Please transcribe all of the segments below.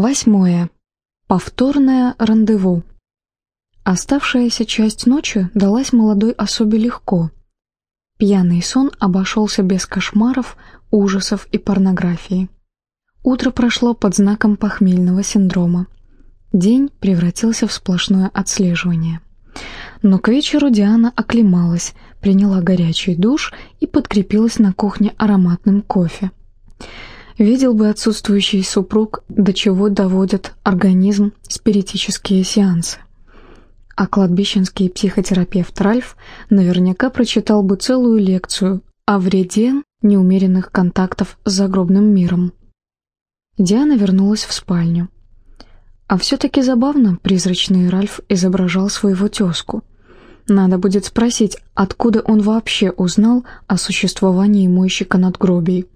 Восьмое. Повторное рандеву. Оставшаяся часть ночи далась молодой особе легко. Пьяный сон обошелся без кошмаров, ужасов и порнографии. Утро прошло под знаком похмельного синдрома. День превратился в сплошное отслеживание. Но к вечеру Диана оклемалась, приняла горячий душ и подкрепилась на кухне ароматным кофе. Видел бы отсутствующий супруг, до чего доводят организм спиритические сеансы. А кладбищенский психотерапевт Ральф наверняка прочитал бы целую лекцию о вреде неумеренных контактов с загробным миром. Диана вернулась в спальню. А все-таки забавно призрачный Ральф изображал своего тезку. Надо будет спросить, откуда он вообще узнал о существовании мойщика надгробий.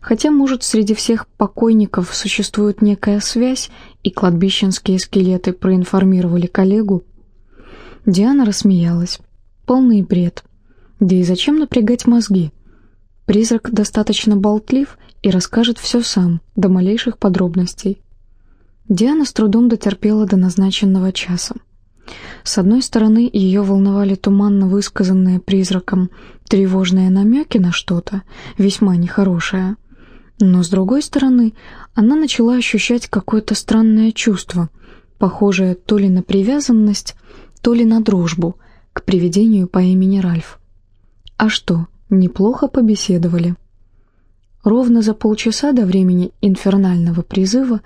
Хотя, может, среди всех покойников существует некая связь, и кладбищенские скелеты проинформировали коллегу. Диана рассмеялась. Полный бред. Да и зачем напрягать мозги? Призрак достаточно болтлив и расскажет все сам, до малейших подробностей. Диана с трудом дотерпела до назначенного часа. С одной стороны, ее волновали туманно высказанные призраком тревожные намеки на что-то, весьма нехорошее. Но с другой стороны, она начала ощущать какое-то странное чувство, похожее то ли на привязанность, то ли на дружбу к привидению по имени Ральф. А что, неплохо побеседовали. Ровно за полчаса до времени инфернального призыва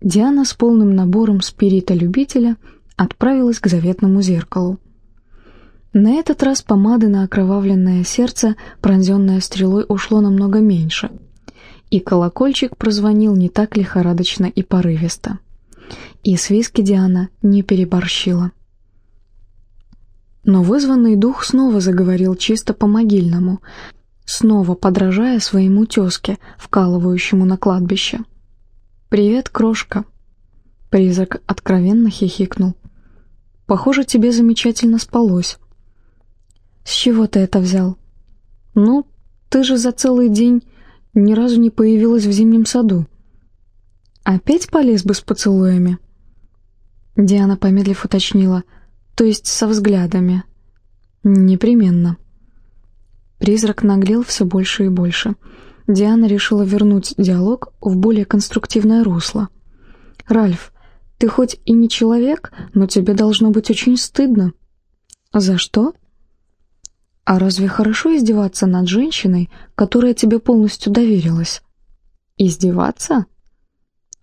Диана с полным набором спирита-любителя отправилась к заветному зеркалу. На этот раз помады на окровавленное сердце, пронзенное стрелой, ушло намного меньше. И колокольчик прозвонил не так лихорадочно и порывисто. И с виски Диана не переборщила. Но вызванный дух снова заговорил чисто по-могильному, снова подражая своему тезке, вкалывающему на кладбище. «Привет, крошка!» Призрак откровенно хихикнул. Похоже, тебе замечательно спалось. С чего ты это взял? Ну, ты же за целый день ни разу не появилась в зимнем саду. Опять полез бы с поцелуями? Диана, помедлив, уточнила. То есть со взглядами. Непременно. Призрак наглел все больше и больше. Диана решила вернуть диалог в более конструктивное русло. «Ральф, ты хоть и не человек, но тебе должно быть очень стыдно. За что? А разве хорошо издеваться над женщиной, которая тебе полностью доверилась? Издеваться?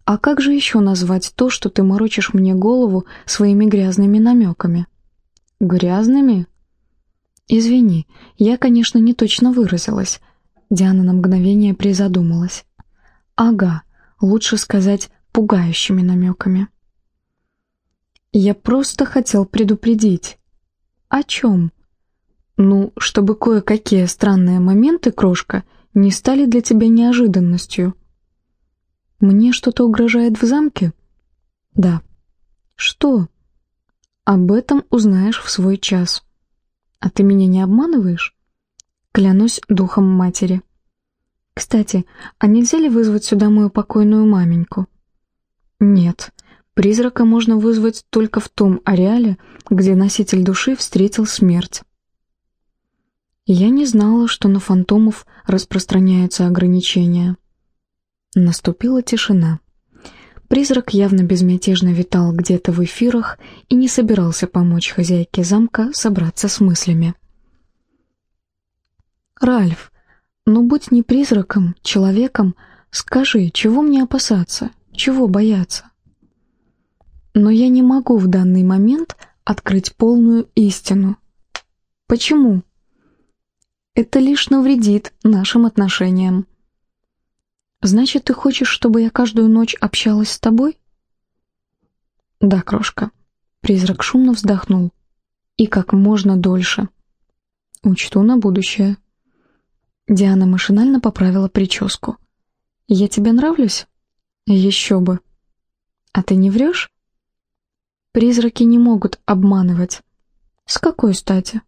А как же еще назвать то, что ты морочишь мне голову своими грязными намеками? Грязными? Извини, я, конечно, не точно выразилась. Диана на мгновение призадумалась. Ага, лучше сказать пугающими намеками. Я просто хотел предупредить. О чем? Ну, чтобы кое-какие странные моменты, крошка, не стали для тебя неожиданностью. Мне что-то угрожает в замке? Да. Что? Об этом узнаешь в свой час. А ты меня не обманываешь? Клянусь духом матери. Кстати, а нельзя ли вызвать сюда мою покойную маменьку? Нет. Призрака можно вызвать только в том ареале, где носитель души встретил смерть. Я не знала, что на фантомов распространяются ограничения. Наступила тишина. Призрак явно безмятежно витал где-то в эфирах и не собирался помочь хозяйке замка собраться с мыслями. «Ральф, ну будь не призраком, человеком, скажи, чего мне опасаться, чего бояться?» Но я не могу в данный момент открыть полную истину. Почему? Это лишь навредит нашим отношениям. Значит, ты хочешь, чтобы я каждую ночь общалась с тобой? Да, крошка. Призрак шумно вздохнул. И как можно дольше. Учту на будущее. Диана машинально поправила прическу. «Я тебе нравлюсь?» «Еще бы». «А ты не врешь?» Призраки не могут обманывать. С какой стати?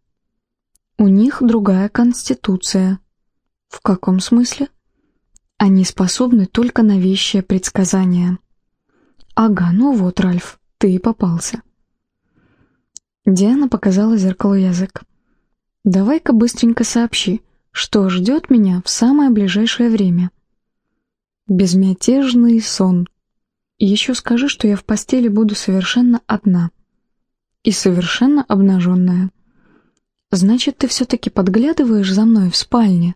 У них другая конституция. В каком смысле? Они способны только на вещие предсказания. Ага, ну вот, Ральф, ты и попался. Диана показала зеркалу язык. Давай-ка быстренько сообщи, что ждет меня в самое ближайшее время. Безмятежный сон. Еще скажи, что я в постели буду совершенно одна. И совершенно обнаженная. Значит, ты все-таки подглядываешь за мной в спальне?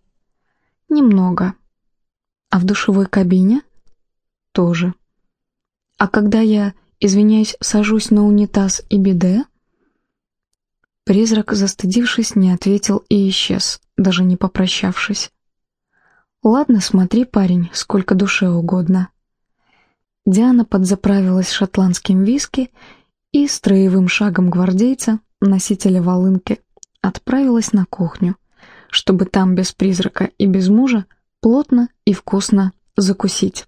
Немного. А в душевой кабине? Тоже. А когда я, извиняюсь, сажусь на унитаз и биде? Призрак, застыдившись, не ответил и исчез, даже не попрощавшись. «Ладно, смотри, парень, сколько душе угодно». Диана подзаправилась шотландским виски и строевым шагом гвардейца, носителя волынки, отправилась на кухню, чтобы там без призрака и без мужа плотно и вкусно закусить.